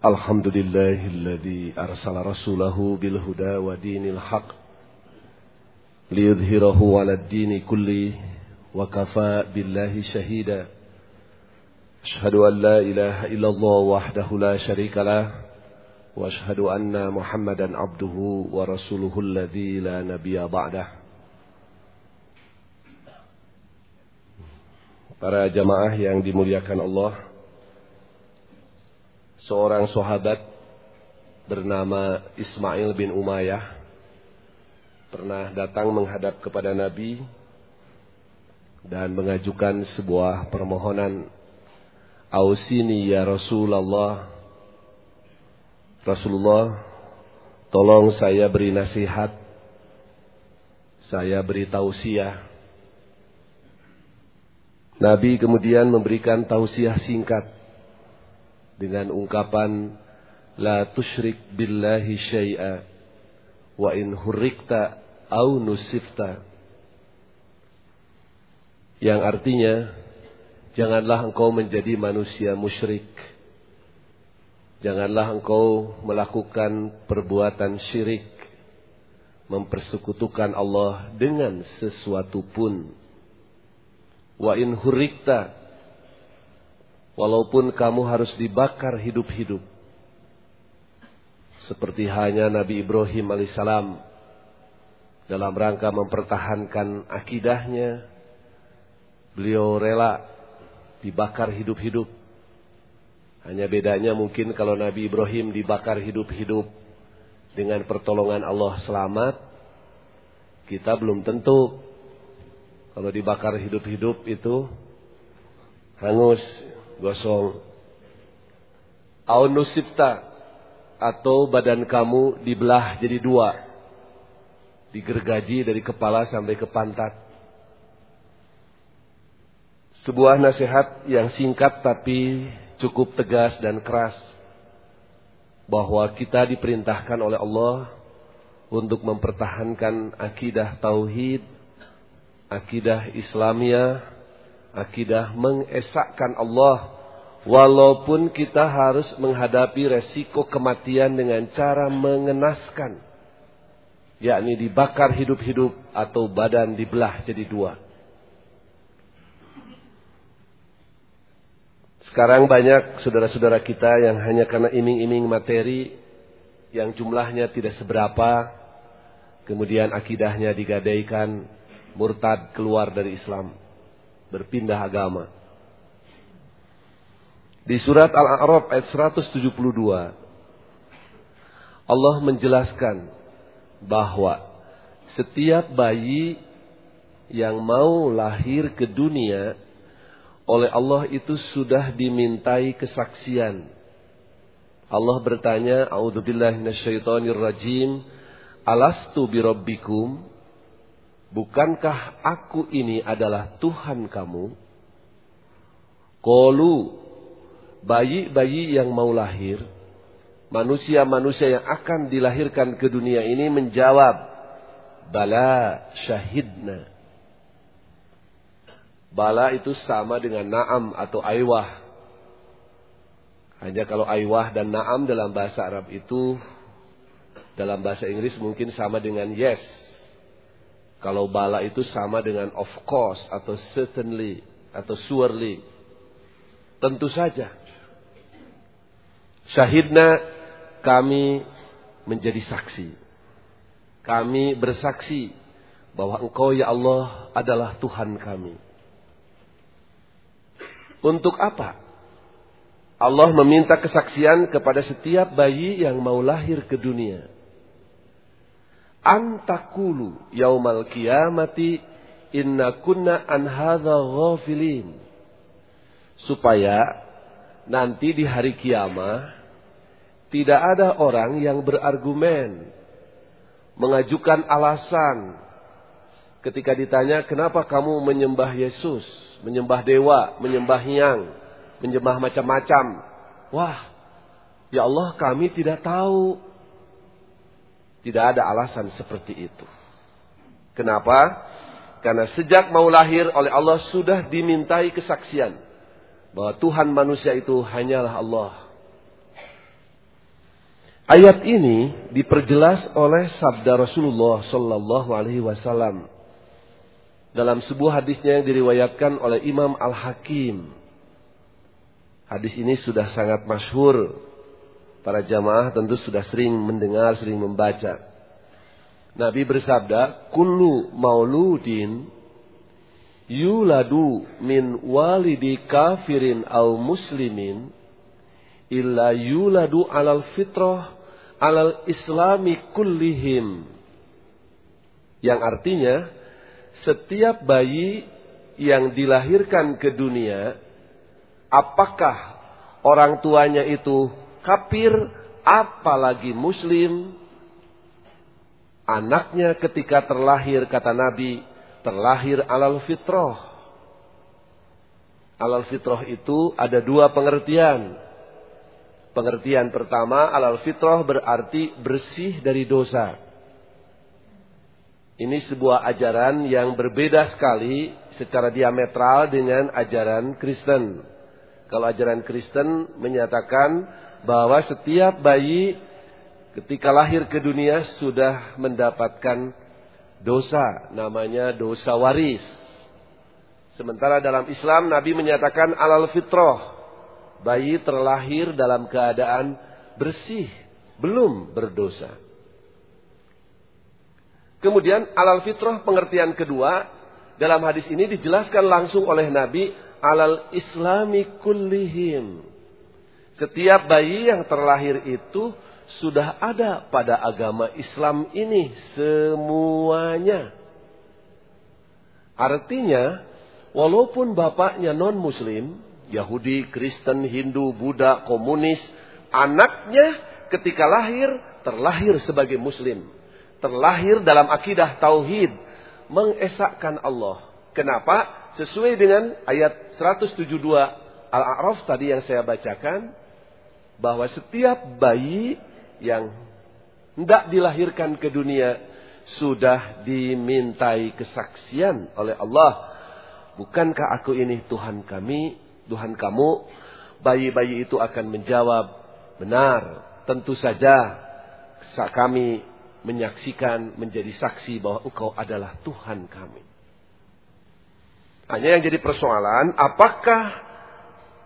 الحمد لله الذي أرسل رسوله بالهدى ودين الحق ليظهره على الدين كله وكفى بالله شهيدا. أشهد أن لا إله إلا الله وحده لا شريك له وأشهد أن محمدا عبده ورسوله الذي لا نبي بعده. Para jamaah yang dimuliakan Allah seorang sahabat bernama Ismail bin Umayyah pernah datang menghadap kepada Nabi dan mengajukan sebuah permohonan Ausini ya Rasulullah Rasulullah tolong saya beri nasihat saya beri tausiah. Nabi kemudian memberikan tausiah singkat dengan ungkapan la tusyrik billahi syai'a wa in hurrikta au nusifta. Yang artinya janganlah engkau menjadi manusia musyrik. Janganlah engkau melakukan perbuatan syirik mempersekutukan Allah dengan sesuatu pun. Wa in hurrikta Walaupun kamu harus dibakar hidup-hidup. Seperti hanya Nabi Ibrahim alaihissalam dalam rangka mempertahankan akidahnya, beliau rela dibakar hidup-hidup. Hanya bedanya mungkin kalau Nabi Ibrahim dibakar hidup-hidup dengan pertolongan Allah selamat, kita belum tentu kalau dibakar hidup-hidup itu hangus gosong. Aunusipta atau badan kamu dibelah jadi dua. Digergaji dari kepala sampai ke pantat. Sebuah nasihat yang singkat tapi cukup tegas dan keras. Bahwa kita diperintahkan oleh Allah untuk mempertahankan akidah tauhid, akidah Islamiyah, akidah mengesahkan Allah walaupun kita harus menghadapi resiko kematian dengan cara mengenaskan yakni dibakar hidup-hidup atau badan dibelah jadi dua. Sekarang banyak saudara-saudara kita yang hanya karena iming-iming materi yang jumlahnya tidak seberapa kemudian akidahnya digadaikan murtad keluar dari Islam berpindah agama. Di surat Al-A'raf ayat 172 Allah menjelaskan bahwa setiap bayi yang mau lahir ke dunia oleh Allah itu sudah dimintai kesaksian. Allah bertanya, "A'udzubillahi minasyaitonirrajim. Alastu birabbikum?" Bukankah aku ini adalah Tuhan kamu? Kolu bayi-bayi yang mau lahir, manusia-manusia yang akan dilahirkan ke dunia ini menjawab, Bala syahidna. Bala itu sama dengan naam atau aywah. Hanya kalau aywah dan naam dalam bahasa Arab itu, dalam bahasa Inggris mungkin sama dengan yes. Kalau bala itu sama dengan of course atau certainly atau surely. Tentu saja. Syahidna kami menjadi saksi. Kami bersaksi bahwa Engkau ya Allah adalah Tuhan kami. Untuk apa? Allah meminta kesaksian kepada setiap bayi yang mau lahir ke dunia antakulu yaumal kiamati inna kunna an hadha ghafilin. Supaya nanti di hari kiamat tidak ada orang yang berargumen mengajukan alasan. Ketika ditanya kenapa kamu menyembah Yesus, menyembah dewa, menyembah hyang, menyembah macam-macam. Wah, ya Allah kami tidak tahu tidak ada alasan seperti itu. Kenapa? Karena sejak mau lahir oleh Allah sudah dimintai kesaksian bahwa Tuhan manusia itu hanyalah Allah. Ayat ini diperjelas oleh sabda Rasulullah Sallallahu Alaihi Wasallam dalam sebuah hadisnya yang diriwayatkan oleh Imam Al Hakim. Hadis ini sudah sangat masyhur. Para jamaah tentu sudah sering mendengar, sering membaca. Nabi bersabda, "Kullu mauludin yuladu min walidi kafirin au muslimin illa yuladu alal fitrah alal islami kullihim. Yang artinya, setiap bayi yang dilahirkan ke dunia, apakah orang tuanya itu kafir, apalagi muslim, anaknya ketika terlahir, kata Nabi, terlahir alal fitrah. Alal fitrah itu ada dua pengertian. Pengertian pertama, alal fitrah berarti bersih dari dosa. Ini sebuah ajaran yang berbeda sekali secara diametral dengan ajaran Kristen. Kalau ajaran Kristen menyatakan bahwa setiap bayi ketika lahir ke dunia sudah mendapatkan dosa, namanya dosa waris. Sementara dalam Islam Nabi menyatakan alal fitrah, bayi terlahir dalam keadaan bersih, belum berdosa. Kemudian alal fitrah pengertian kedua dalam hadis ini dijelaskan langsung oleh Nabi alal islami kullihim. Setiap bayi yang terlahir itu sudah ada pada agama Islam ini semuanya. Artinya, walaupun bapaknya non-muslim, Yahudi, Kristen, Hindu, Buddha, komunis, anaknya ketika lahir terlahir sebagai muslim. Terlahir dalam akidah tauhid, mengesahkan Allah. Kenapa? Sesuai dengan ayat 172 Al-A'raf tadi yang saya bacakan bahwa setiap bayi yang hendak dilahirkan ke dunia sudah dimintai kesaksian oleh Allah. Bukankah aku ini Tuhan kami? Tuhan kamu, bayi-bayi itu akan menjawab, benar, tentu saja kami menyaksikan, menjadi saksi bahwa engkau adalah Tuhan kami. Hanya yang jadi persoalan, apakah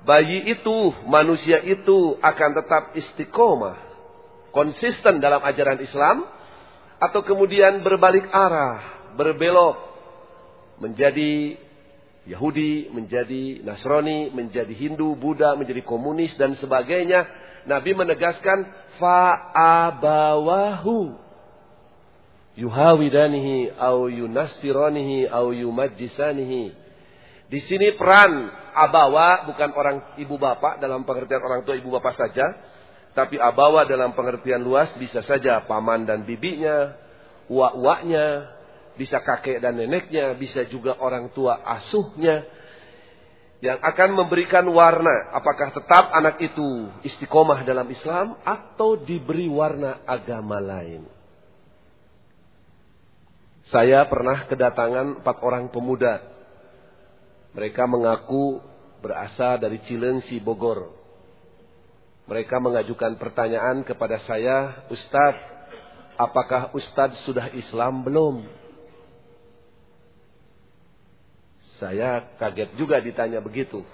bayi itu, manusia itu akan tetap istiqomah, konsisten dalam ajaran Islam, atau kemudian berbalik arah, berbelok, menjadi Yahudi menjadi Nasrani, menjadi Hindu, Buddha, menjadi komunis dan sebagainya. Nabi menegaskan fa'abawahu yuhawidanihi au yunassiranihi au yumajjisanihi. Di sini peran abawa bukan orang ibu bapak dalam pengertian orang tua ibu bapak saja, tapi abawa dalam pengertian luas bisa saja paman dan bibinya, uak-uaknya, bisa kakek dan neneknya, bisa juga orang tua asuhnya yang akan memberikan warna apakah tetap anak itu istiqomah dalam Islam atau diberi warna agama lain. Saya pernah kedatangan empat orang pemuda. Mereka mengaku berasal dari Cilengsi, Bogor. Mereka mengajukan pertanyaan kepada saya, Ustadz, apakah Ustadz sudah Islam belum? Saya kaget juga ditanya begitu.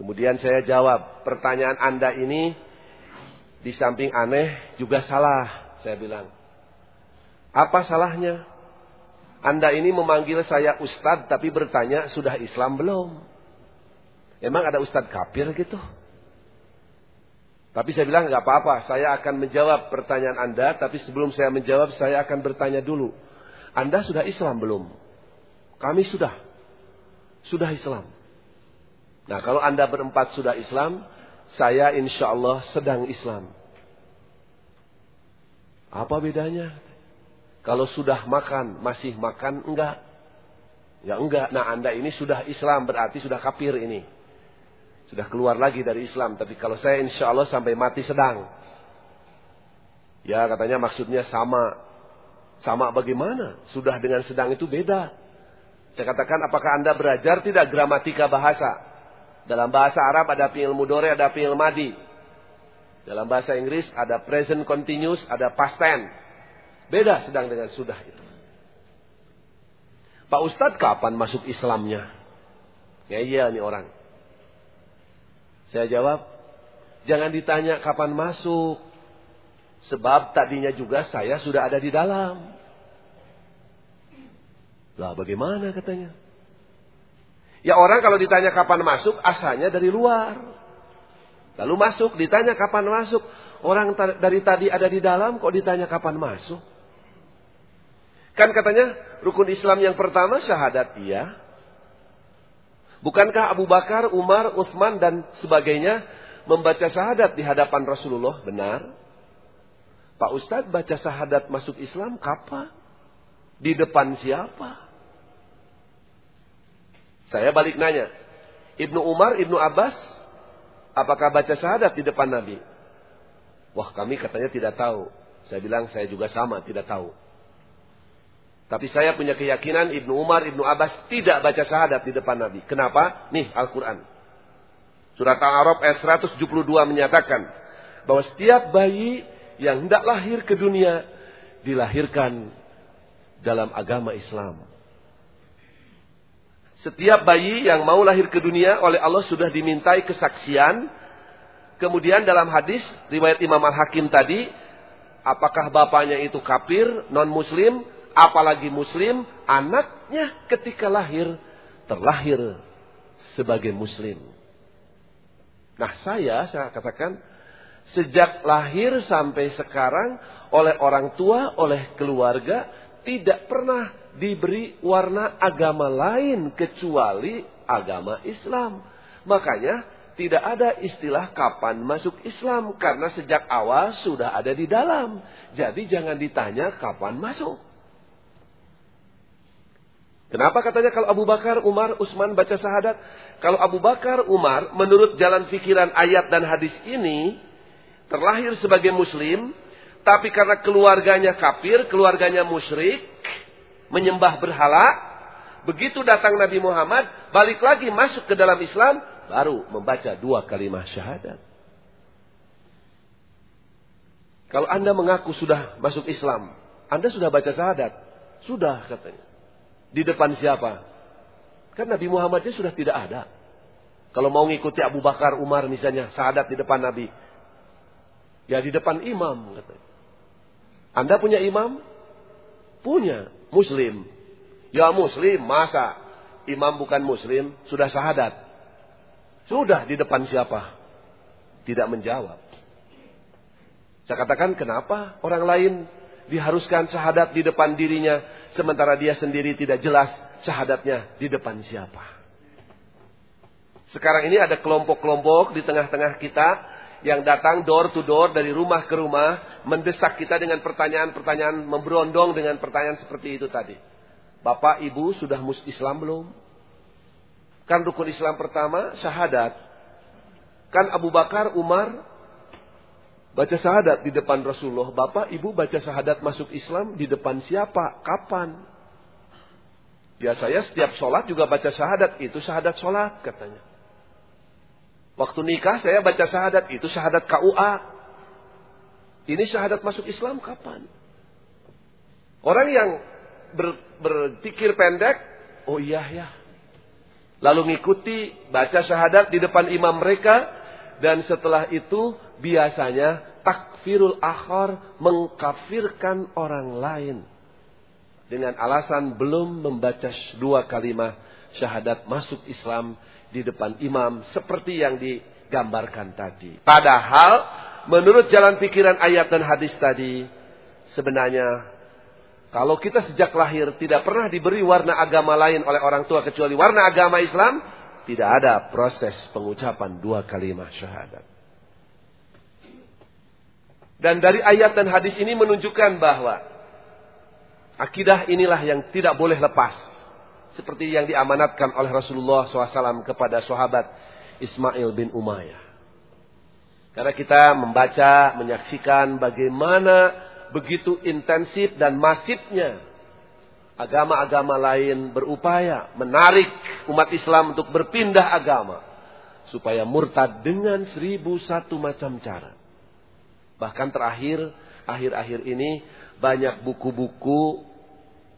Kemudian saya jawab, pertanyaan Anda ini di samping aneh juga salah, saya bilang. Apa salahnya? Anda ini memanggil saya ustadz tapi bertanya sudah Islam belum? Emang ada ustadz kafir gitu? Tapi saya bilang nggak apa-apa, saya akan menjawab pertanyaan Anda, tapi sebelum saya menjawab saya akan bertanya dulu. Anda sudah Islam belum? Kami sudah sudah Islam. Nah kalau anda berempat sudah Islam, saya insya Allah sedang Islam. Apa bedanya? Kalau sudah makan, masih makan, enggak. Ya enggak. Nah anda ini sudah Islam, berarti sudah kafir ini. Sudah keluar lagi dari Islam. Tapi kalau saya insya Allah sampai mati sedang. Ya katanya maksudnya sama. Sama bagaimana? Sudah dengan sedang itu beda. Saya katakan apakah anda belajar tidak gramatika bahasa? Dalam bahasa Arab ada fi'il mudore, ada fi'il madi. Dalam bahasa Inggris ada present continuous, ada past tense. Beda sedang dengan sudah itu. Pak Ustadz kapan masuk Islamnya? Ya iya nih orang. Saya jawab, jangan ditanya kapan masuk. Sebab tadinya juga saya sudah ada di dalam. Lah bagaimana katanya? Ya orang kalau ditanya kapan masuk, asalnya dari luar. Lalu masuk, ditanya kapan masuk. Orang dari tadi ada di dalam, kok ditanya kapan masuk? Kan katanya rukun Islam yang pertama syahadat iya. Bukankah Abu Bakar, Umar, Uthman dan sebagainya membaca syahadat di hadapan Rasulullah? Benar. Pak Ustadz baca syahadat masuk Islam kapan? Di depan siapa? Saya balik nanya. Ibnu Umar, Ibnu Abbas Apakah baca syahadat di depan Nabi? Wah kami katanya tidak tahu. Saya bilang saya juga sama tidak tahu. Tapi saya punya keyakinan Ibnu Umar, Ibnu Abbas tidak baca syahadat di depan Nabi. Kenapa? Nih Al-Quran. Surat Al-Arab ayat 172 menyatakan bahwa setiap bayi yang hendak lahir ke dunia dilahirkan dalam agama Islam. Setiap bayi yang mau lahir ke dunia oleh Allah sudah dimintai kesaksian. Kemudian dalam hadis riwayat Imam Al-Hakim tadi, apakah bapaknya itu kafir, non-muslim, apalagi muslim, anaknya ketika lahir terlahir sebagai muslim. Nah, saya saya katakan sejak lahir sampai sekarang oleh orang tua, oleh keluarga tidak pernah diberi warna agama lain kecuali agama Islam. Makanya tidak ada istilah kapan masuk Islam karena sejak awal sudah ada di dalam. Jadi jangan ditanya kapan masuk. Kenapa katanya kalau Abu Bakar, Umar, Utsman baca syahadat? Kalau Abu Bakar, Umar menurut jalan pikiran ayat dan hadis ini terlahir sebagai muslim, tapi karena keluarganya kafir, keluarganya musyrik, menyembah berhala. Begitu datang Nabi Muhammad, balik lagi masuk ke dalam Islam, baru membaca dua kalimat syahadat. Kalau Anda mengaku sudah masuk Islam, Anda sudah baca syahadat? Sudah katanya. Di depan siapa? Kan Nabi Muhammadnya sudah tidak ada. Kalau mau ngikuti Abu Bakar, Umar misalnya, syahadat di depan Nabi. Ya di depan imam katanya. Anda punya imam? Punya. Muslim. Ya muslim, masa imam bukan muslim sudah syahadat? Sudah di depan siapa? Tidak menjawab. Saya katakan kenapa orang lain diharuskan syahadat di depan dirinya sementara dia sendiri tidak jelas syahadatnya di depan siapa. Sekarang ini ada kelompok-kelompok di tengah-tengah kita yang datang door to door dari rumah ke rumah mendesak kita dengan pertanyaan-pertanyaan memberondong dengan pertanyaan seperti itu tadi. Bapak, Ibu sudah mus Islam belum? Kan rukun Islam pertama syahadat. Kan Abu Bakar, Umar baca syahadat di depan Rasulullah. Bapak, Ibu baca syahadat masuk Islam di depan siapa? Kapan? Ya saya setiap sholat juga baca syahadat. Itu syahadat sholat katanya. Waktu nikah saya baca syahadat, itu syahadat KUA. Ini syahadat masuk Islam kapan? Orang yang ber, berpikir pendek, oh iya ya. Lalu ngikuti baca syahadat di depan imam mereka dan setelah itu biasanya takfirul akhar mengkafirkan orang lain dengan alasan belum membaca dua kalimat syahadat masuk Islam di depan imam seperti yang digambarkan tadi. Padahal menurut jalan pikiran ayat dan hadis tadi sebenarnya kalau kita sejak lahir tidak pernah diberi warna agama lain oleh orang tua kecuali warna agama Islam, tidak ada proses pengucapan dua kalimat syahadat. Dan dari ayat dan hadis ini menunjukkan bahwa akidah inilah yang tidak boleh lepas seperti yang diamanatkan oleh Rasulullah SAW kepada sahabat Ismail bin Umayyah. Karena kita membaca, menyaksikan bagaimana begitu intensif dan masifnya agama-agama lain berupaya menarik umat Islam untuk berpindah agama supaya murtad dengan seribu satu macam cara. Bahkan terakhir, akhir-akhir ini banyak buku-buku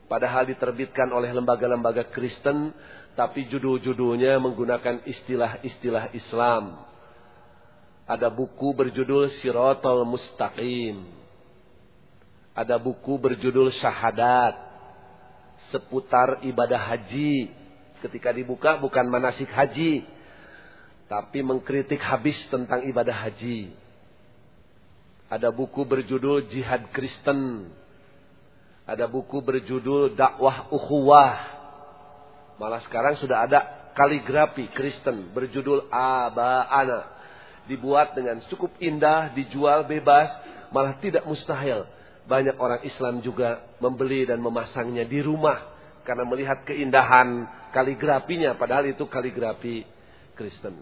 padahal diterbitkan oleh lembaga-lembaga Kristen tapi judul-judulnya menggunakan istilah-istilah Islam. Ada buku berjudul Sirotol Mustaqim. Ada buku berjudul Syahadat. Seputar ibadah haji. Ketika dibuka bukan manasik haji. Tapi mengkritik habis tentang ibadah haji. Ada buku berjudul Jihad Kristen. Ada buku berjudul Dakwah Ukhuwah Malah sekarang sudah ada kaligrafi Kristen berjudul Aba Ana. Dibuat dengan cukup indah, dijual bebas, malah tidak mustahil. Banyak orang Islam juga membeli dan memasangnya di rumah. Karena melihat keindahan kaligrafinya, padahal itu kaligrafi Kristen.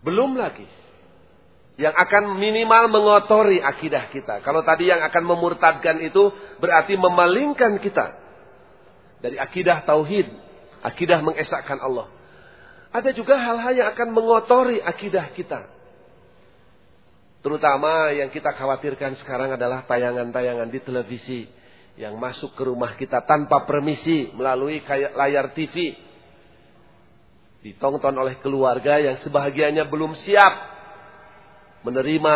Belum lagi yang akan minimal mengotori akidah kita. Kalau tadi yang akan memurtadkan itu berarti memalingkan kita dari akidah tauhid, akidah mengesahkan Allah. Ada juga hal-hal yang akan mengotori akidah kita. Terutama yang kita khawatirkan sekarang adalah tayangan-tayangan di televisi yang masuk ke rumah kita tanpa permisi melalui layar TV. Ditonton oleh keluarga yang sebahagiannya belum siap menerima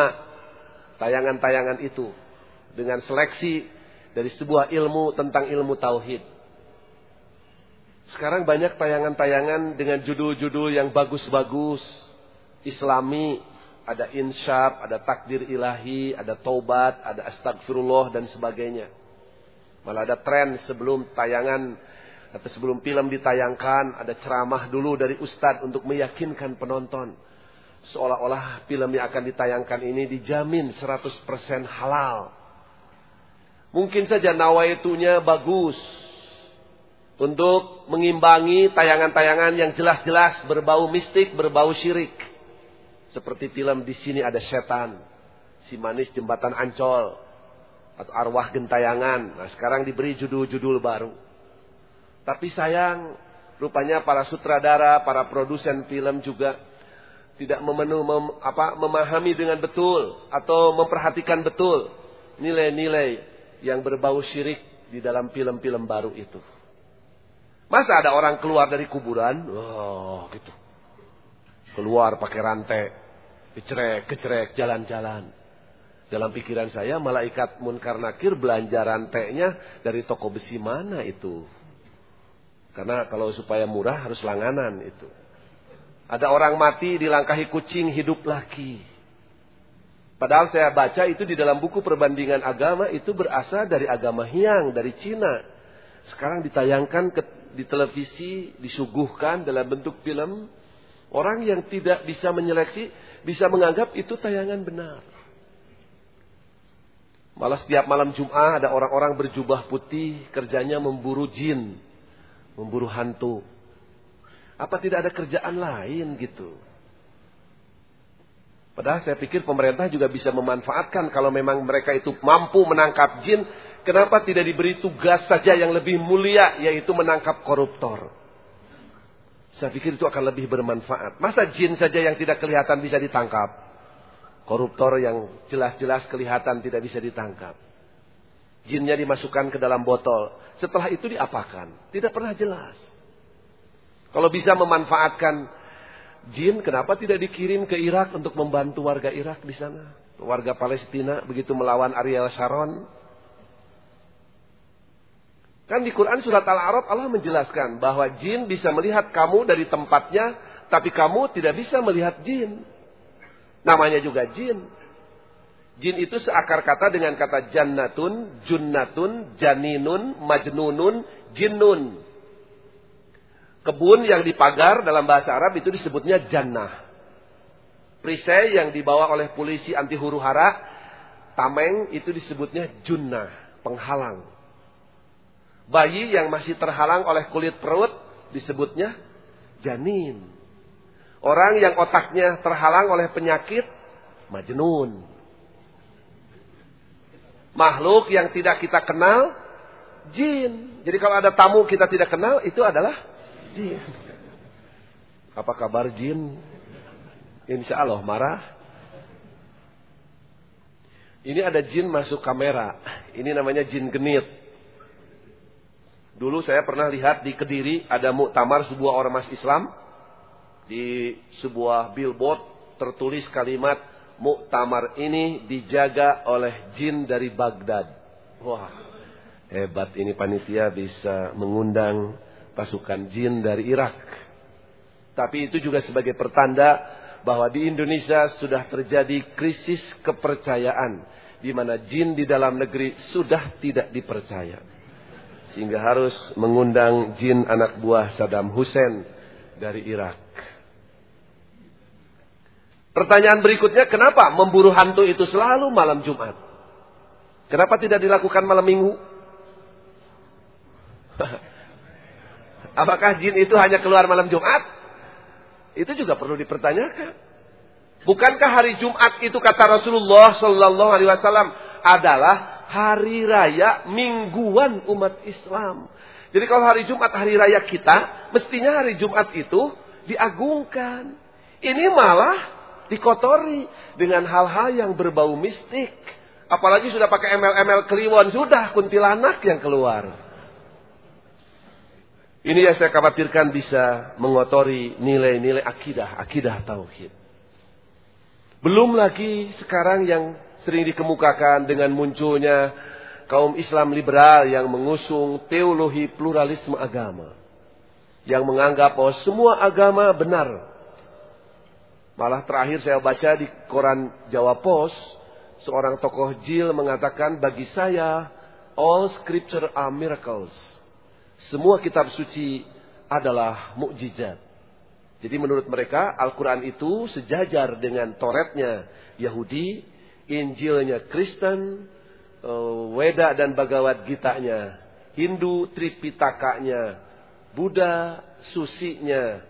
tayangan-tayangan itu dengan seleksi dari sebuah ilmu tentang ilmu tauhid. Sekarang banyak tayangan-tayangan dengan judul-judul yang bagus-bagus. Islami, ada insyaf, ada takdir ilahi, ada taubat, ada astagfirullah dan sebagainya. Malah ada tren sebelum tayangan atau sebelum film ditayangkan, ada ceramah dulu dari ustadz untuk meyakinkan penonton. Seolah-olah film yang akan ditayangkan ini dijamin 100% halal. Mungkin saja nawaitunya bagus, untuk mengimbangi tayangan-tayangan yang jelas-jelas berbau mistik, berbau syirik. Seperti film di sini ada setan, si manis jembatan Ancol, atau arwah gentayangan. Nah, sekarang diberi judul-judul baru. Tapi sayang, rupanya para sutradara, para produsen film juga tidak memenuh, mem, apa, memahami dengan betul atau memperhatikan betul nilai-nilai yang berbau syirik di dalam film-film baru itu. Masa ada orang keluar dari kuburan? Oh, gitu. Keluar pakai rantai. Kecerek, kecerek, jalan-jalan. Dalam pikiran saya, malaikat munkar nakir belanja rantainya dari toko besi mana itu? Karena kalau supaya murah harus langanan itu. Ada orang mati dilangkahi kucing hidup lagi. Padahal saya baca itu di dalam buku perbandingan agama itu berasal dari agama Hyang, dari Cina. Sekarang ditayangkan ke di televisi disuguhkan dalam bentuk film, orang yang tidak bisa menyeleksi bisa menganggap itu tayangan benar. Malah setiap malam Jum'ah ada orang-orang berjubah putih kerjanya memburu jin, memburu hantu. Apa tidak ada kerjaan lain gitu? Padahal saya pikir pemerintah juga bisa memanfaatkan kalau memang mereka itu mampu menangkap jin, kenapa tidak diberi tugas saja yang lebih mulia yaitu menangkap koruptor? Saya pikir itu akan lebih bermanfaat. Masa jin saja yang tidak kelihatan bisa ditangkap? Koruptor yang jelas-jelas kelihatan tidak bisa ditangkap. Jinnya dimasukkan ke dalam botol. Setelah itu diapakan? Tidak pernah jelas. Kalau bisa memanfaatkan Jin kenapa tidak dikirim ke Irak untuk membantu warga Irak di sana? Warga Palestina begitu melawan Ariel Sharon. Kan di Quran surat Al-A'raf Allah menjelaskan bahwa jin bisa melihat kamu dari tempatnya, tapi kamu tidak bisa melihat jin. Namanya juga jin. Jin itu seakar kata dengan kata jannatun, junnatun, janinun, majnunun, jinnun. Kebun yang dipagar dalam bahasa Arab itu disebutnya jannah. Perisai yang dibawa oleh polisi anti huru hara, tameng itu disebutnya junnah, penghalang. Bayi yang masih terhalang oleh kulit perut disebutnya janin. Orang yang otaknya terhalang oleh penyakit, majnun. Makhluk yang tidak kita kenal, jin. Jadi kalau ada tamu kita tidak kenal, itu adalah jin. Apa kabar jin? Insya Allah marah. Ini ada jin masuk kamera. Ini namanya jin genit. Dulu saya pernah lihat di Kediri ada muktamar sebuah ormas Islam di sebuah billboard tertulis kalimat muktamar ini dijaga oleh jin dari Baghdad. Wah, hebat ini panitia bisa mengundang pasukan jin dari Irak. Tapi itu juga sebagai pertanda bahwa di Indonesia sudah terjadi krisis kepercayaan di mana jin di dalam negeri sudah tidak dipercaya. Sehingga harus mengundang jin anak buah Saddam Hussein dari Irak. Pertanyaan berikutnya, kenapa memburu hantu itu selalu malam Jumat? Kenapa tidak dilakukan malam Minggu? Apakah jin itu hanya keluar malam Jumat? Itu juga perlu dipertanyakan. Bukankah hari Jumat itu kata Rasulullah Sallallahu Alaihi Wasallam adalah hari raya mingguan umat Islam. Jadi kalau hari Jumat hari raya kita, mestinya hari Jumat itu diagungkan. Ini malah dikotori dengan hal-hal yang berbau mistik. Apalagi sudah pakai ML-ML kliwon, sudah kuntilanak yang keluar. Ini yang saya khawatirkan bisa mengotori nilai-nilai akidah, akidah tauhid. Belum lagi sekarang yang sering dikemukakan dengan munculnya kaum Islam liberal yang mengusung teologi pluralisme agama. Yang menganggap bahwa semua agama benar. Malah terakhir saya baca di koran Jawa Pos, seorang tokoh jil mengatakan bagi saya all scripture are miracles. Semua kitab suci adalah mukjizat. Jadi menurut mereka Al-Quran itu sejajar dengan Toretnya Yahudi Injilnya Kristen, eh, Weda dan Bagawat Gitanya, Hindu Tripitakanya, Buddha Susinya,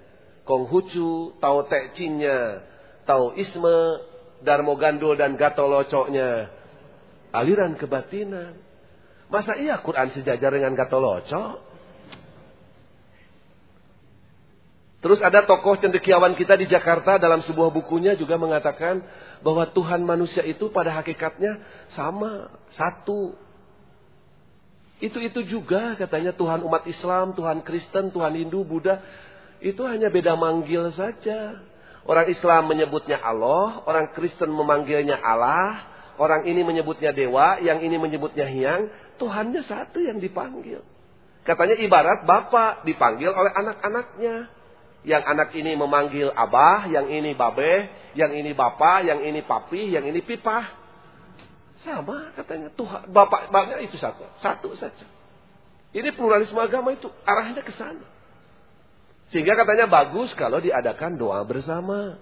Konghucu, Tao Te Chingnya, Taoisme, Darmo Gandul dan Gatolocoknya, aliran kebatinan. Masa iya Quran sejajar dengan Gatolocok? Terus ada tokoh cendekiawan kita di Jakarta dalam sebuah bukunya juga mengatakan bahwa Tuhan manusia itu pada hakikatnya sama, satu. Itu-itu juga katanya Tuhan umat Islam, Tuhan Kristen, Tuhan Hindu, Buddha. Itu hanya beda manggil saja. Orang Islam menyebutnya Allah, orang Kristen memanggilnya Allah, orang ini menyebutnya dewa, yang ini menyebutnya hiang. Tuhannya satu yang dipanggil. Katanya ibarat bapak dipanggil oleh anak-anaknya. Yang anak ini memanggil abah, yang ini babe, yang ini bapak, yang ini papi, yang ini pipah. Sama katanya Tuhan, bapak bapaknya itu satu, satu saja. Ini pluralisme agama itu arahnya ke sana. Sehingga katanya bagus kalau diadakan doa bersama.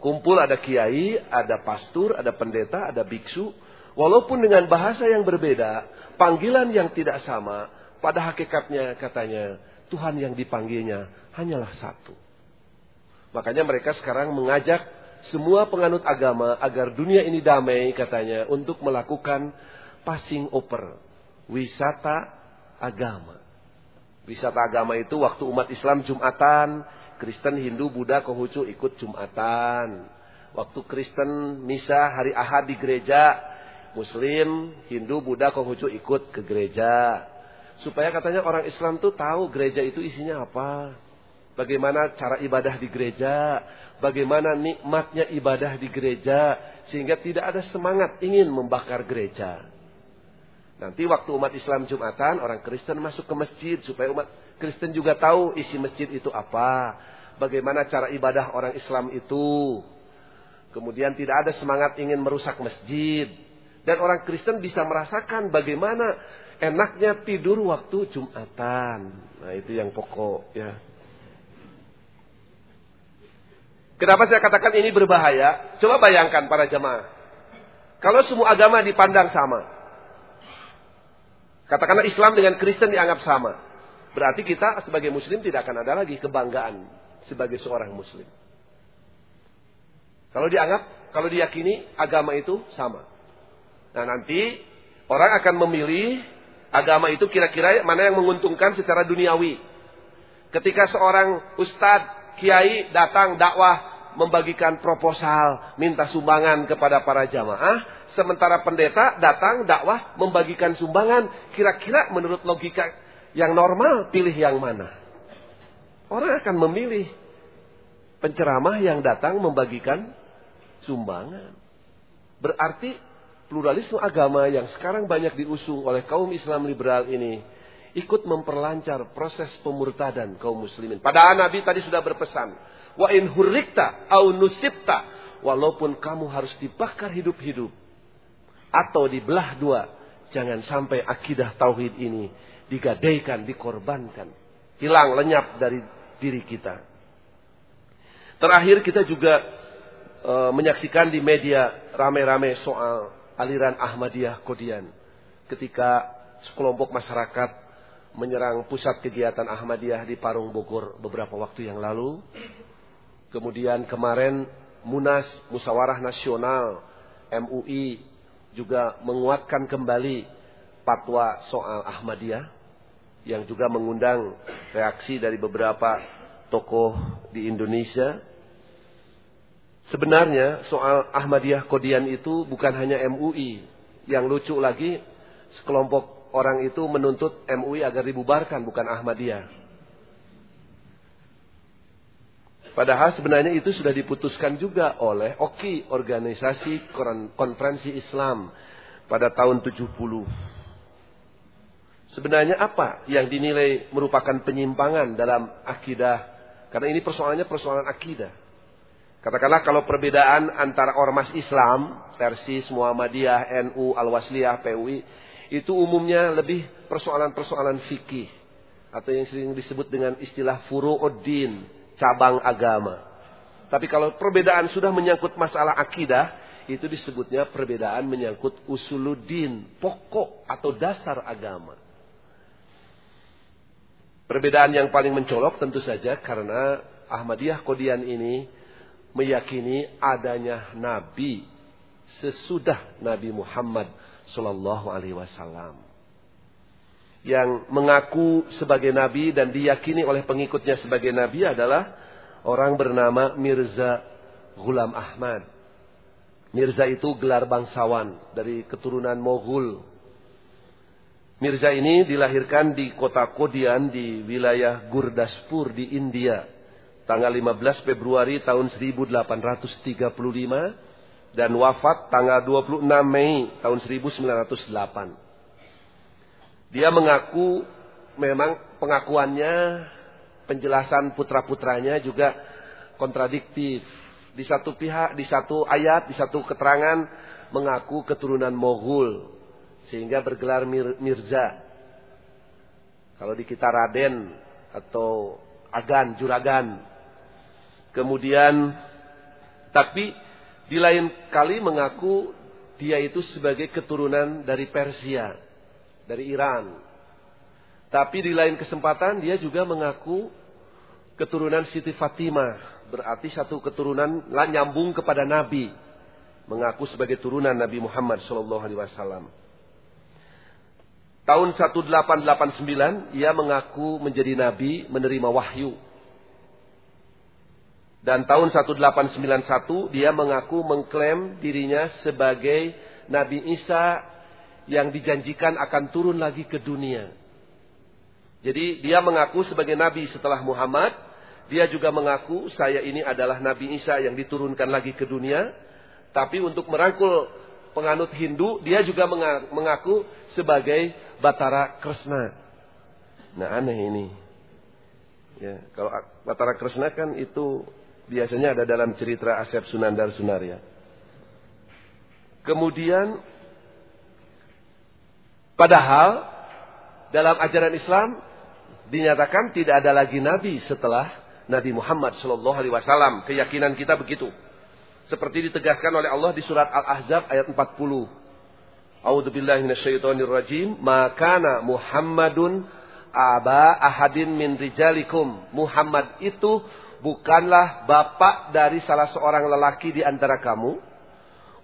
Kumpul ada kiai, ada pastor, ada pendeta, ada biksu. Walaupun dengan bahasa yang berbeda, panggilan yang tidak sama, pada hakikatnya katanya Tuhan yang dipanggilnya hanyalah satu. Makanya mereka sekarang mengajak semua penganut agama agar dunia ini damai katanya untuk melakukan passing over. Wisata agama. Wisata agama itu waktu umat Islam Jumatan, Kristen, Hindu, Buddha, Konghucu ikut Jumatan. Waktu Kristen misa hari Ahad di gereja, Muslim, Hindu, Buddha, Konghucu ikut ke gereja. Supaya katanya orang Islam tuh tahu gereja itu isinya apa. Bagaimana cara ibadah di gereja. Bagaimana nikmatnya ibadah di gereja. Sehingga tidak ada semangat ingin membakar gereja. Nanti waktu umat Islam Jumatan, orang Kristen masuk ke masjid. Supaya umat Kristen juga tahu isi masjid itu apa. Bagaimana cara ibadah orang Islam itu. Kemudian tidak ada semangat ingin merusak masjid. Dan orang Kristen bisa merasakan bagaimana enaknya tidur waktu Jumatan. Nah, itu yang pokok ya. Kenapa saya katakan ini berbahaya? Coba bayangkan para jemaah. Kalau semua agama dipandang sama. Katakanlah Islam dengan Kristen dianggap sama. Berarti kita sebagai muslim tidak akan ada lagi kebanggaan sebagai seorang muslim. Kalau dianggap, kalau diyakini agama itu sama. Nah nanti orang akan memilih agama itu kira-kira mana yang menguntungkan secara duniawi. Ketika seorang ustadz, kiai datang dakwah membagikan proposal, minta sumbangan kepada para jamaah, sementara pendeta datang dakwah membagikan sumbangan. Kira-kira menurut logika yang normal pilih yang mana? Orang akan memilih penceramah yang datang membagikan sumbangan. Berarti pluralisme agama yang sekarang banyak diusung oleh kaum Islam liberal ini ikut memperlancar proses pemurtadan kaum muslimin. Padahal Nabi tadi sudah berpesan, wa in hurrikta au nusibta, walaupun kamu harus dibakar hidup-hidup atau dibelah dua, jangan sampai akidah tauhid ini digadaikan, dikorbankan, hilang lenyap dari diri kita. Terakhir kita juga e, menyaksikan di media rame-rame soal aliran Ahmadiyah Kodian. Ketika sekelompok masyarakat menyerang pusat kegiatan Ahmadiyah di Parung Bogor beberapa waktu yang lalu. Kemudian kemarin Munas Musawarah Nasional MUI juga menguatkan kembali fatwa soal Ahmadiyah yang juga mengundang reaksi dari beberapa tokoh di Indonesia. Sebenarnya soal Ahmadiyah Kodian itu bukan hanya MUI. Yang lucu lagi sekelompok orang itu menuntut MUI agar dibubarkan, bukan Ahmadiyah. Padahal sebenarnya itu sudah diputuskan juga oleh OKI, Organisasi Konferensi Islam, pada tahun 70. Sebenarnya apa yang dinilai merupakan penyimpangan dalam akidah? Karena ini persoalannya persoalan akidah. Katakanlah kalau perbedaan antara ormas Islam, Persis, Muhammadiyah, NU, Al-Wasliyah, PUI, itu umumnya lebih persoalan-persoalan fikih atau yang sering disebut dengan istilah furu'uddin, cabang agama. Tapi kalau perbedaan sudah menyangkut masalah akidah, itu disebutnya perbedaan menyangkut usuluddin, pokok atau dasar agama. Perbedaan yang paling mencolok tentu saja karena Ahmadiyah Kodian ini meyakini adanya nabi sesudah Nabi Muhammad Sallallahu Alaihi Wasallam yang mengaku sebagai nabi dan diyakini oleh pengikutnya sebagai nabi adalah orang bernama Mirza Ghulam Ahmad. Mirza itu gelar bangsawan dari keturunan Moghul. Mirza ini dilahirkan di kota Kodian di wilayah Gurdaspur di India tanggal 15 Februari tahun 1835 dan wafat tanggal 26 Mei tahun 1908. Dia mengaku memang pengakuannya, penjelasan putra-putranya juga kontradiktif. Di satu pihak, di satu ayat, di satu keterangan mengaku keturunan Moghul sehingga bergelar Mir Mirza. Kalau di kita Raden atau Agan, Juragan. Kemudian tapi di lain kali mengaku dia itu sebagai keturunan dari Persia, dari Iran. Tapi di lain kesempatan dia juga mengaku keturunan Siti Fatimah, berarti satu keturunan nyambung kepada Nabi, mengaku sebagai turunan Nabi Muhammad Shallallahu Alaihi Wasallam. Tahun 1889 ia mengaku menjadi nabi menerima wahyu dan tahun 1891 dia mengaku mengklaim dirinya sebagai Nabi Isa yang dijanjikan akan turun lagi ke dunia. Jadi dia mengaku sebagai Nabi setelah Muhammad. Dia juga mengaku saya ini adalah Nabi Isa yang diturunkan lagi ke dunia. Tapi untuk merangkul penganut Hindu, dia juga mengaku sebagai Batara Kresna. Nah aneh ini. Ya, kalau Batara Kresna kan itu biasanya ada dalam cerita Asep Sunandar Sunaria. Kemudian padahal dalam ajaran Islam dinyatakan tidak ada lagi nabi setelah Nabi Muhammad Shallallahu alaihi wasallam. Keyakinan kita begitu. Seperti ditegaskan oleh Allah di surat Al-Ahzab ayat 40. A'udzu billahi minasyaitonir rajim. Makana Muhammadun aba ahadin min rijalikum. Muhammad itu bukanlah bapak dari salah seorang lelaki di antara kamu.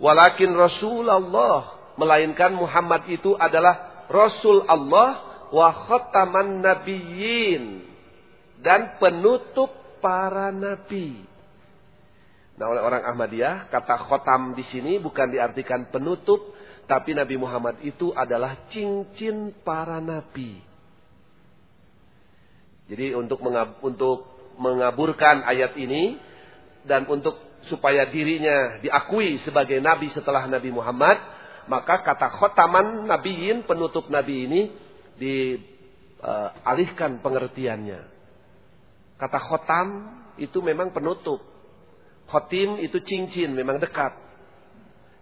Walakin Rasulullah. Melainkan Muhammad itu adalah Rasul Allah wa khataman nabiyyin. Dan penutup para nabi. Nah, oleh orang Ahmadiyah, kata khotam di sini bukan diartikan penutup, tapi Nabi Muhammad itu adalah cincin para nabi. Jadi untuk untuk mengaburkan ayat ini dan untuk supaya dirinya diakui sebagai nabi setelah Nabi Muhammad, maka kata khotaman nabiin penutup nabi ini dialihkan uh, pengertiannya. Kata khotam itu memang penutup. Khotim itu cincin, memang dekat.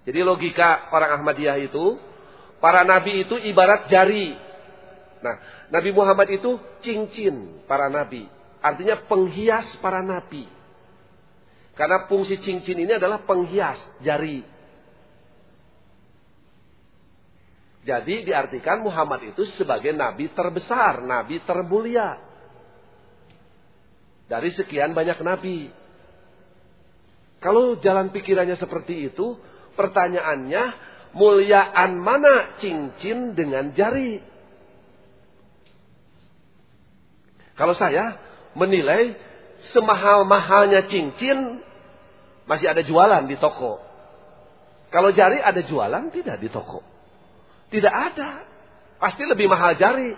Jadi logika orang Ahmadiyah itu, para nabi itu ibarat jari. Nah, Nabi Muhammad itu cincin para nabi. Artinya penghias para nabi. Karena fungsi cincin ini adalah penghias jari. Jadi diartikan Muhammad itu sebagai nabi terbesar, nabi termulia. Dari sekian banyak nabi. Kalau jalan pikirannya seperti itu, pertanyaannya, muliaan mana cincin dengan jari? Kalau saya menilai semahal-mahalnya cincin masih ada jualan di toko. Kalau jari ada jualan tidak di toko. Tidak ada. Pasti lebih mahal jari.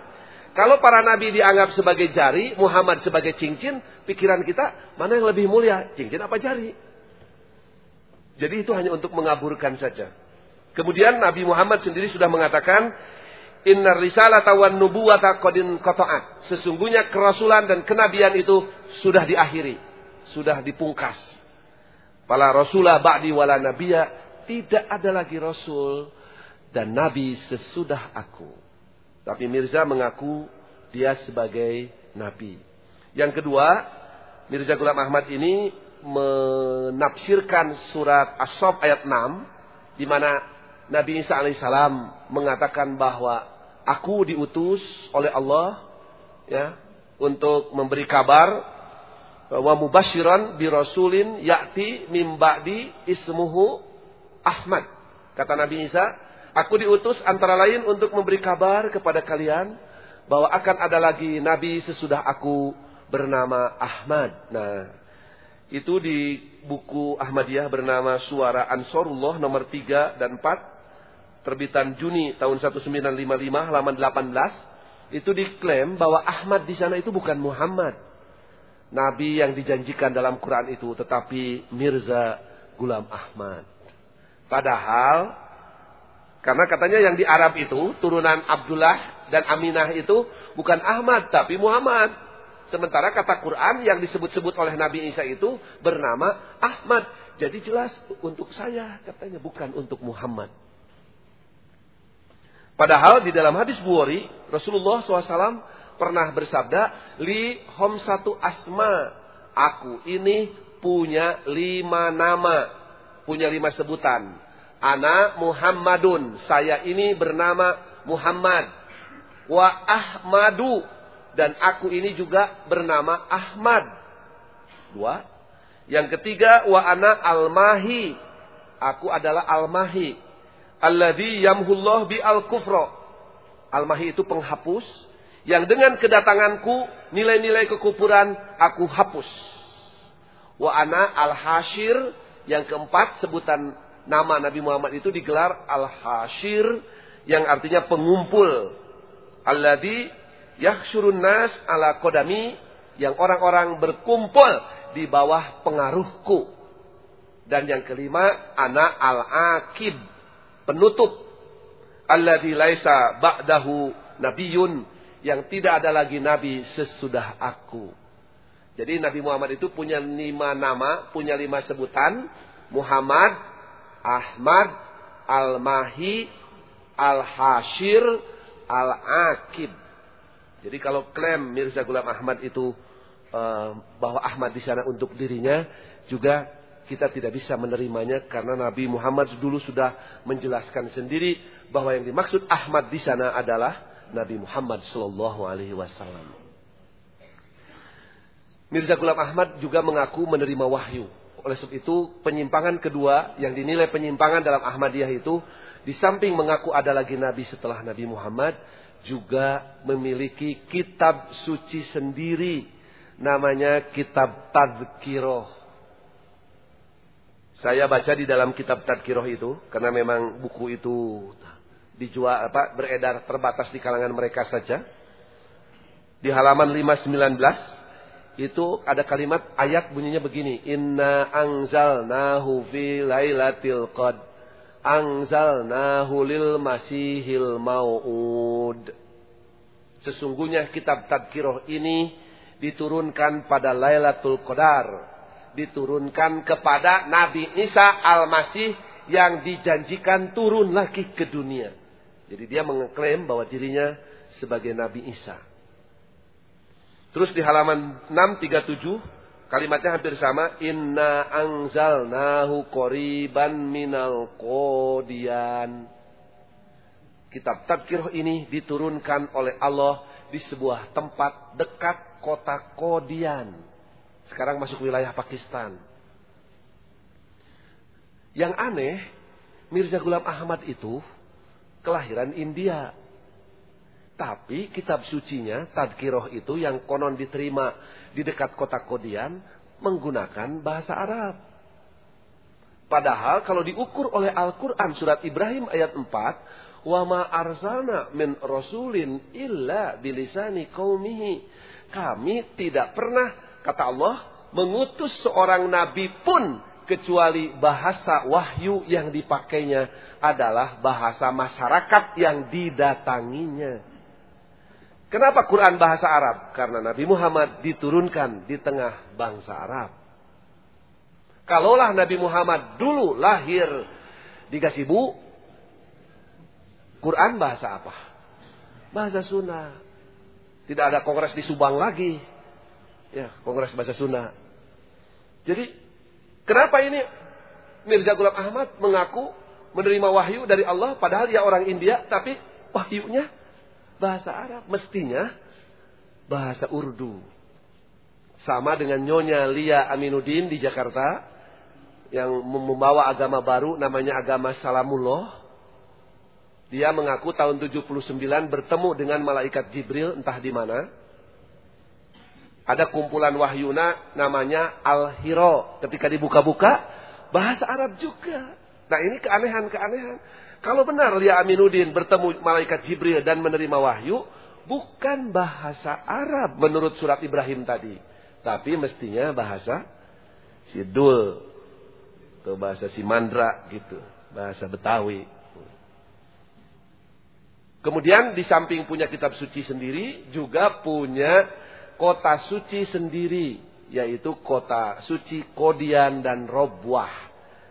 Kalau para nabi dianggap sebagai jari, Muhammad sebagai cincin, pikiran kita mana yang lebih mulia, cincin apa jari? Jadi itu hanya untuk mengaburkan saja. Kemudian Nabi Muhammad sendiri sudah mengatakan, Inna risalata wan nubuwata qadin qata'at. Sesungguhnya kerasulan dan kenabian itu sudah diakhiri, sudah dipungkas. Pala rasulah ba'di wala nabiyya, tidak ada lagi rasul dan nabi sesudah aku. Tapi Mirza mengaku dia sebagai nabi. Yang kedua, Mirza Ghulam Ahmad ini menafsirkan surat As-Sof ayat 6 di mana Nabi Isa alaihissalam mengatakan bahwa aku diutus oleh Allah ya untuk memberi kabar wa mubasyiran bi rasulin ya'ti mim ba'di ismuhu Ahmad. Kata Nabi Isa, aku diutus antara lain untuk memberi kabar kepada kalian bahwa akan ada lagi nabi sesudah aku bernama Ahmad. Nah, itu di buku Ahmadiyah bernama Suara Ansorullah nomor 3 dan 4 terbitan Juni tahun 1955 halaman 18 itu diklaim bahwa Ahmad di sana itu bukan Muhammad nabi yang dijanjikan dalam Quran itu tetapi Mirza Gulam Ahmad padahal karena katanya yang di Arab itu turunan Abdullah dan Aminah itu bukan Ahmad tapi Muhammad Sementara kata Quran yang disebut-sebut oleh Nabi Isa itu bernama Ahmad. Jadi jelas untuk saya katanya bukan untuk Muhammad. Padahal di dalam hadis Bukhari Rasulullah SAW pernah bersabda, Li hom satu asma, aku ini punya lima nama, punya lima sebutan. Ana Muhammadun, saya ini bernama Muhammad. Wa Ahmadu, dan aku ini juga bernama Ahmad. Dua. Yang ketiga wa ana al-mahi. Aku adalah al-mahi. Alladhi yamhullah bi al-kufra. Al-mahi itu penghapus yang dengan kedatanganku nilai-nilai kekufuran aku hapus. Wa ana al-hashir yang keempat sebutan nama Nabi Muhammad itu digelar al-hashir yang artinya pengumpul. Alladhi Yakhsyurun nas ala kodami yang orang-orang berkumpul di bawah pengaruhku. Dan yang kelima, anak al-akib, penutup. Alladhi laisa ba'dahu nabiyun, yang tidak ada lagi nabi sesudah aku. Jadi Nabi Muhammad itu punya lima nama, punya lima sebutan. Muhammad, Ahmad, Al-Mahi, Al-Hashir, Al-Akib. Jadi kalau klaim Mirza Gulam Ahmad itu uh, bahwa Ahmad di sana untuk dirinya juga kita tidak bisa menerimanya karena Nabi Muhammad dulu sudah menjelaskan sendiri bahwa yang dimaksud Ahmad di sana adalah Nabi Muhammad Shallallahu Alaihi Wasallam. Mirza Gulam Ahmad juga mengaku menerima wahyu. Oleh sebab itu penyimpangan kedua yang dinilai penyimpangan dalam Ahmadiyah itu di samping mengaku ada lagi Nabi setelah Nabi Muhammad juga memiliki kitab suci sendiri namanya kitab Tadkiroh. Saya baca di dalam kitab Tadkiroh itu karena memang buku itu dijual apa beredar terbatas di kalangan mereka saja. Di halaman 519 itu ada kalimat ayat bunyinya begini, Inna anzalnahu fi lailatul qad. Anzalnahu lil masihil mau'ud. Sesungguhnya kitab Tadkiroh ini diturunkan pada Lailatul Qadar diturunkan kepada Nabi Isa Al-Masih yang dijanjikan turun lagi ke dunia. Jadi dia mengklaim bahwa dirinya sebagai Nabi Isa. Terus di halaman 637 kalimatnya hampir sama. Inna angzalnahu qoriban minal qodian. Kitab Tadkirah ini diturunkan oleh Allah di sebuah tempat dekat kota Kodian. Sekarang masuk wilayah Pakistan. Yang aneh, Mirza Ghulam Ahmad itu kelahiran India. Tapi kitab sucinya, Tadkiroh itu yang konon diterima di dekat kota Kodian, menggunakan bahasa Arab. Padahal kalau diukur oleh Al-Quran surat Ibrahim ayat 4, wa ma arsalna min rasulin illa bilisani qaumihi. Kami tidak pernah kata Allah, mengutus seorang nabi pun kecuali bahasa wahyu yang dipakainya adalah bahasa masyarakat yang didatanginya. Kenapa Quran bahasa Arab? Karena Nabi Muhammad diturunkan di tengah bangsa Arab. Kalaulah Nabi Muhammad dulu lahir di Gasibu, Quran bahasa apa? Bahasa Sunda. Tidak ada kongres di Subang lagi. Ya, Kongres Bahasa Sunda. Jadi, kenapa ini Mirza Ghulam Ahmad mengaku menerima wahyu dari Allah padahal dia orang India tapi wahyunya bahasa Arab mestinya bahasa Urdu. Sama dengan Nyonya Lia Aminuddin di Jakarta yang membawa agama baru namanya agama Salamullah. Dia mengaku tahun 79 bertemu dengan malaikat Jibril entah di mana. Ada kumpulan wahyuna namanya Al-Hiro. Ketika dibuka-buka, bahasa Arab juga. Nah ini keanehan-keanehan. Kalau benar Lia Aminuddin bertemu malaikat Jibril dan menerima wahyu, bukan bahasa Arab menurut surat Ibrahim tadi. Tapi mestinya bahasa Sidul. Atau bahasa Simandra gitu. Bahasa Betawi. Kemudian di samping punya kitab suci sendiri, juga punya kota suci sendiri, yaitu kota suci Kodian dan Robwah.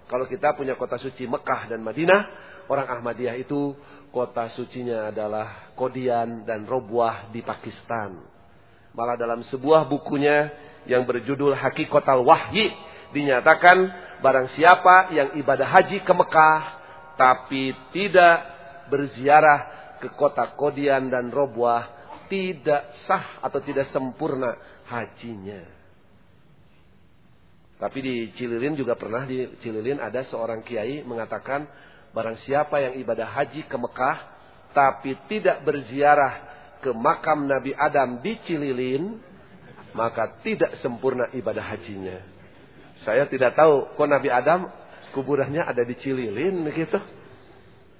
Kalau kita punya kota suci Mekah dan Madinah, orang Ahmadiyah itu kota sucinya adalah Kodian dan Robwah di Pakistan. Malah dalam sebuah bukunya yang berjudul Hakikotal Wahyi dinyatakan barang siapa yang ibadah haji ke Mekah tapi tidak berziarah ke kota Kodian dan Robwah tidak sah atau tidak sempurna hajinya. Tapi di Cililin juga pernah di Cililin ada seorang kiai mengatakan barang siapa yang ibadah haji ke Mekah tapi tidak berziarah ke makam Nabi Adam di Cililin maka tidak sempurna ibadah hajinya. Saya tidak tahu kok Nabi Adam kuburannya ada di Cililin gitu.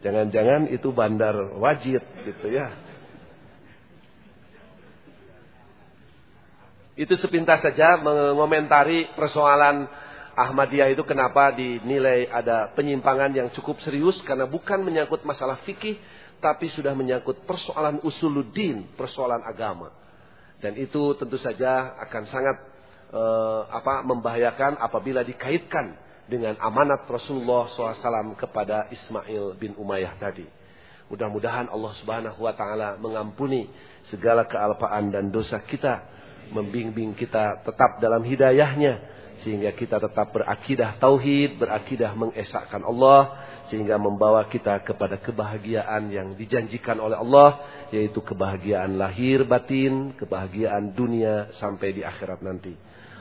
Jangan-jangan itu bandar wajib gitu ya. Itu sepintas saja mengomentari persoalan Ahmadiyah itu kenapa dinilai ada penyimpangan yang cukup serius karena bukan menyangkut masalah fikih tapi sudah menyangkut persoalan usuluddin, persoalan agama. Dan itu tentu saja akan sangat eh, apa membahayakan apabila dikaitkan dengan amanat Rasulullah SAW kepada Ismail bin Umayyah tadi. Mudah-mudahan Allah Subhanahu wa taala mengampuni segala kealpaan dan dosa kita membimbing kita tetap dalam hidayahnya sehingga kita tetap berakidah tauhid, berakidah mengesahkan Allah sehingga membawa kita kepada kebahagiaan yang dijanjikan oleh Allah yaitu kebahagiaan lahir batin, kebahagiaan dunia sampai di akhirat nanti.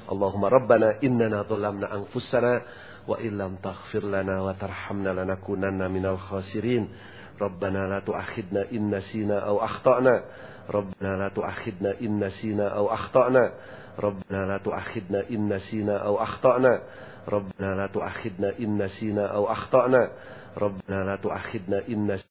Allahumma rabbana innana dhalamna anfusana wa illam taghfir lana wa tarhamna lanakunanna minal khasirin. Rabbana la tu'akhidna in nasina aw akhtana. ربنا لا تؤاخذنا إن نسينا أو أخطأنا. ربنا لا تؤاخذنا إن نسينا أو أخطأنا. ربنا لا تؤاخذنا إن نسينا أو أخطأنا. ربنا لا تؤاخذنا إن نسينا